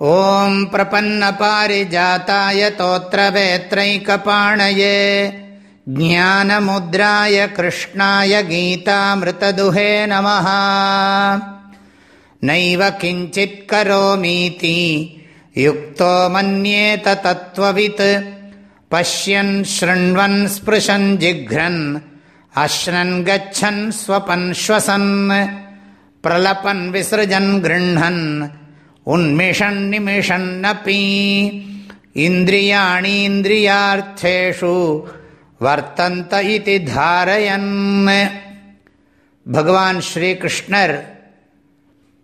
ॐ प्रपन्नपारिजाताय तोत्रवेत्रैकपाणये ज्ञानमुद्राय कृष्णाय गीतामृतदुहे नमः नैव किञ्चित् करोमीति युक्तो मन्येत तत्त्ववित् पश्यन् शृण्वन् स्पृशन् जिघ्रन् अश्नन् गच्छन् स्वपन् श्वसन् प्रलपन् विसृजन् गृह्णन् உன்மிஷன் நிமிஷன்னப்பி இந்திரியாணீந்திரியார்த்தேஷு வர்த்தந்த இது தாரயன். பகவான் ஸ்ரீகிருஷ்ணர்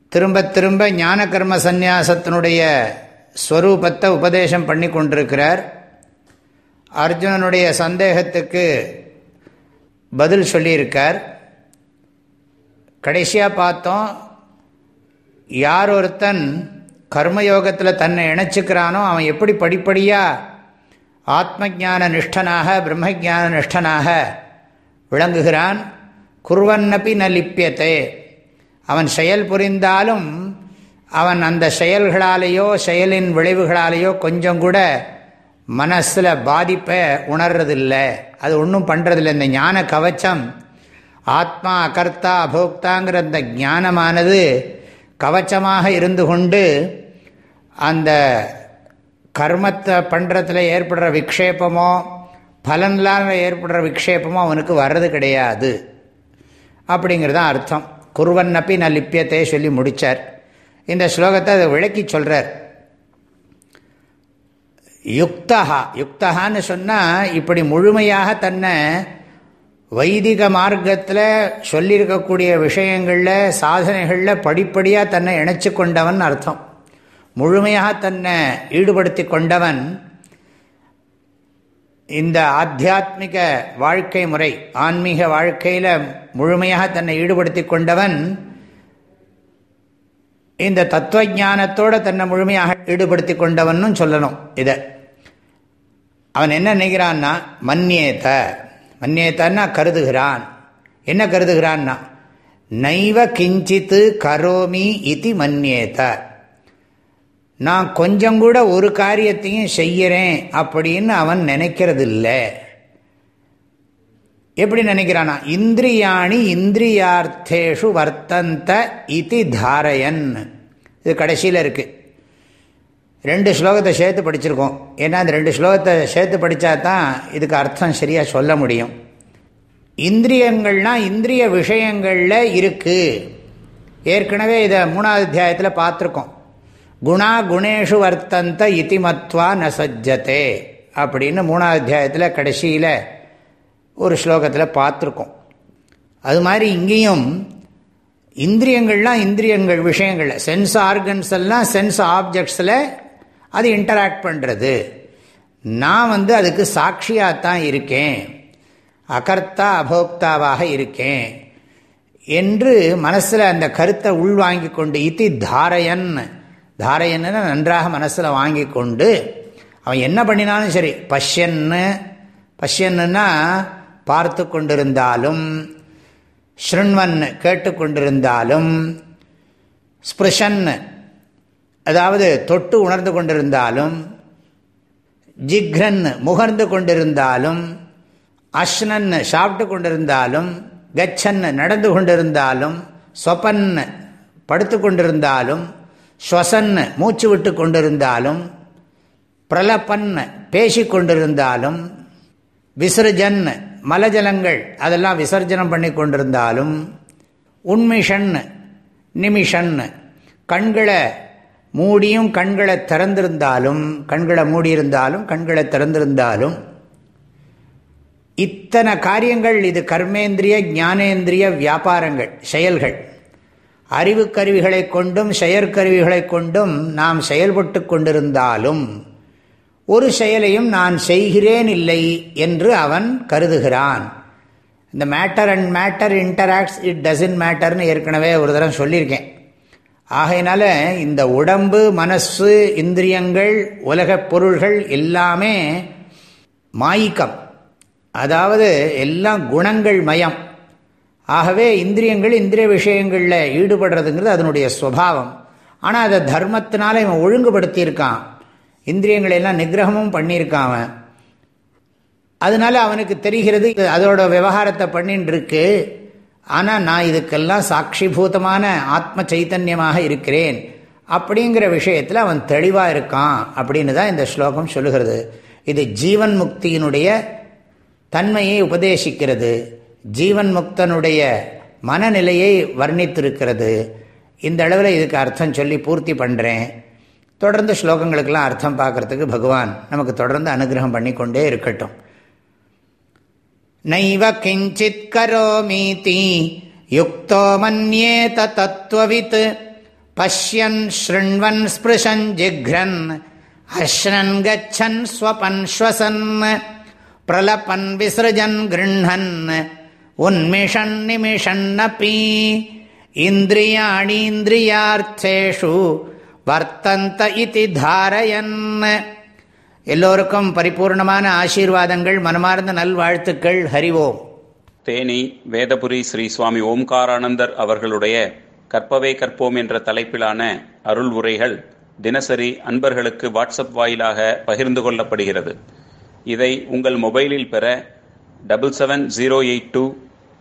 திரும்ப திரும்ப ஞான கர்ம சந்நியாசத்தினுடைய ஸ்வரூபத்தை உபதேசம் பண்ணி கொண்டிருக்கிறார். அர்ஜுனனுடைய சந்தேகத்துக்கு பதில் சொல்லியிருக்கார். கடைசியாக பார்த்தோம் யார் ஒருத்தன் கர்மயோகத்தில் தன்னை இணைச்சிக்கிறானோ அவன் எப்படி படிப்படியாக ஆத்ம ஜான நிஷ்டனாக பிரம்மஜான நிஷ்டனாக விளங்குகிறான்? குர்வன்னப்பி ந லிப்பியத்தே அவன் செயல் புரிந்தாலும் அவன் அந்த செயல்களாலேயோ செயலின் விளைவுகளாலேயோ கொஞ்சம் கூட மனசில் பாதிப்பை உணர்றதில்லை. அது ஒன்றும் பண்ணுறதில்லை இந்த ஞான கவச்சம் ஆத்மா அகர்த்தா அபோக்தாங்கிற அந்த ஞானமானது கவச்சமாக இருந்து கொண்டு அந்த கர்மத்தை பண்ணுறதுல ஏற்படுற விக்ஷேபமோ பலன்லாம் ஏற்படுற விக்ஷேபமோ அவனுக்கு வர்றது கிடையாது. அப்படிங்கிறது தான் அர்த்தம். குருவன் அப்பி நான் லிப்பியத்தை சொல்லி முடித்தார் இந்த ஸ்லோகத்தை அதை விளக்கி சொல்கிறார் யுக்தகா யுக்தகான்னு சொன்னால் இப்படி முழுமையாக தன்னை வைதிக மார்க்கத்தில் சொல்லியிருக்கக்கூடிய விஷயங்களில் சாதனைகளில் படிப்படியாக தன்னை இணைச்சு கொண்டவன் அர்த்தம். முழுமையாக தன்னை ஈடுபடுத்தி கொண்டவன் இந்த ஆத்தியாத்மிக வாழ்க்கை முறை ஆன்மீக வாழ்க்கையில் முழுமையாக தன்னை ஈடுபடுத்தி கொண்டவன் இந்த தத்துவ தன்னை முழுமையாக ஈடுபடுத்தி கொண்டவன் சொல்லணும் இதை. அவன் என்ன நினைக்கிறான்னா மன்னியேத்த மன்னியேத்தன்னா கருதுகிறான். என்ன கருதுகிறான்னா நைவ கிஞ்சித்து கரோமி இது மன்னியேத்த நான் கொஞ்சம் கூட ஒரு காரியத்தையும் செய்கிறேன் அப்படின்னு அவன் நினைக்கிறதில்ல. எப்படி நினைக்கிறானா? இந்திரியாணி இந்திரியார்த்தேஷு வர்த்தந்த இதி தாரயன். இது கடைசியில் இருக்குது ரெண்டு ஸ்லோகத்தை சேர்த்து படிச்சிருக்கோம். ஏன்னா அந்த ரெண்டு ஸ்லோகத்தை சேர்த்து படித்தா தான் இதுக்கு அர்த்தம் சரியாக சொல்ல முடியும். இந்திரியங்கள்னால் இந்திரிய விஷயங்களில் இருக்குது ஏற்கனவே இதை மூணாவது அத்தியாயத்தில் பார்த்துருக்கோம். குணா குணேஷு வர்த்தந்த இதிமத்வா நசஜத்தே அப்படின்னு மூணாவது அத்தியாயத்தில் கடைசியில் ஒரு ஸ்லோகத்தில் பார்த்துருக்கோம். அது மாதிரி இங்கேயும் இந்திரியங்கள்லாம் இந்திரியங்கள் விஷயங்கள் சென்ஸ் ஆர்கன்ஸ் எல்லாம் சென்ஸ் ஆப்ஜெக்ட்ஸில் அது இன்டராக்ட் பண்ணுறது நான் வந்து அதுக்கு சாட்சியாக தான் இருக்கேன். அகர்த்தா அபோக்தாவாக இருக்கேன் என்று மனசில் அந்த கருத்தை உள்வாங்கி கொண்டு இத்தி தாரையன் தாரையன்னு நன்றாக மனசில் வாங்கி கொண்டு அவன் என்ன பண்ணினாலும் சரி பஷ்யன்னு பஷ்யன்னுன்னா பார்த்து கொண்டிருந்தாலும் ஸ்ருண்வன் கேட்டுக்கொண்டிருந்தாலும் ஸ்பிருஷன்னு அதாவது தொட்டு உணர்ந்து கொண்டிருந்தாலும் ஜிக்ரன் முகர்ந்து கொண்டிருந்தாலும் அஷ்னன் சாப்பிட்டு கொண்டிருந்தாலும் கச்சன் நடந்து கொண்டிருந்தாலும் சொப்பன் படுத்து கொண்டிருந்தாலும் ஸ்வசன் மூச்சு விட்டு கொண்டிருந்தாலும் பிரலப்பன் பேசி கொண்டிருந்தாலும் விசர்ஜன் மலஜலங்கள் அதெல்லாம் விசர்ஜனம் பண்ணி கொண்டிருந்தாலும் உண்மிஷன் நிமிஷன் கண்களை மூடியும் கண்களை திறந்திருந்தாலும் கண்களை மூடியிருந்தாலும் கண்களை திறந்திருந்தாலும் இத்தனை காரியங்கள் இது கர்மேந்திரிய ஞானேந்திரிய வியாபாரங்கள் செயல்கள். அறிவு கருவிகளை கொண்டும் செயற்கருவிகளை கொண்டும் நாம் செயல்பட்டு கொண்டிருந்தாலும் ஒரு செயலையும் நான் செய்கிறேன் இல்லை என்று அவன் கருதுகிறான். இந்த matter and matter interacts it doesn't மேட்டர்னு ஏற்கனவே ஒரு தரம் சொல்லியிருக்கேன். ஆகையினால இந்த உடம்பு மனசு இந்திரியங்கள் உலகப் பொருள்கள் எல்லாமே மாயிக்கம். அதாவது எல்லாம் குணங்கள் மயம். ஆகவே இந்திரியங்கள் இந்திரிய விஷயங்களில் ஈடுபடுறதுங்கிறது அதனுடைய ஸ்வபாவம் ஆனால் அதை தர்மத்தினால இவன் ஒழுங்குபடுத்தியிருக்கான். இந்திரியங்களை எல்லாம் நிகிரகமும் பண்ணியிருக்கான் அவன். அதனால அவனுக்கு தெரிகிறது அதோட விவகாரத்தை பண்ணின்னு இருக்கு ஆனால் நான் இதுக்கெல்லாம் சாட்சிபூதமான ஆத்ம சைத்தன்யமாக இருக்கிறேன். அப்படிங்கிற விஷயத்தில் அவன் தெளிவாக இருக்கான் அப்படின்னு தான் இந்த ஸ்லோகம் சொல்லுகிறது. இது ஜீவன் முக்தியினுடைய தன்மையை உபதேசிக்கிறது. ஜீவன் முக்தனுடைய மனநிலையை வர்ணித்திருக்கிறது. இந்த அளவில் இதுக்கு அர்த்தம் சொல்லி பூர்த்தி பண்ணுறேன் தொடர்ந்து ஸ்லோகங்களுக்கெல்லாம் அர்த்தம் பார்க்கறதுக்கு பகவான் நமக்கு தொடர்ந்து அனுகிரகம் பண்ணி கொண்டே இருக்கட்டும். நைவ கிஞ்சித் கரோமீதி யுக்தோ மன்யேத தத்துவவித் பஷ்யன் ஸ்ருண்வன் ஸ்பிருஷன் ஜிக்ரன் அஸ்ரன் கச்சன் ஸ்வபன் ஸ்வசன் பிரலபன் விசிருஜன் கிருண்ணன் உன்மிஷன் நிமிஷன்னபி இந்திரியாணீந்திரியார்த்தேஷு வர்த்தந்த இதி தாரயன். எல்லோருக்கும் பரிபூர்ணமான ஆசீர்வாதங்கள் மனமார்ந்த நல்வாழ்த்துக்கள். ஹரிவோம் தேனி வேதபுரி ஸ்ரீ சுவாமி ஓம்காரானந்தர் அவர்களுடைய கற்பவே கற்போம் என்ற தலைப்பிலான அருள் உரைகள் தினசரி அன்பர்களுக்கு வாட்ஸ்அப் வாயிலாக பகிர்ந்து கொள்ளப்படுகிறது. இதை உங்கள் மொபைலில் பெற double seven zero eight two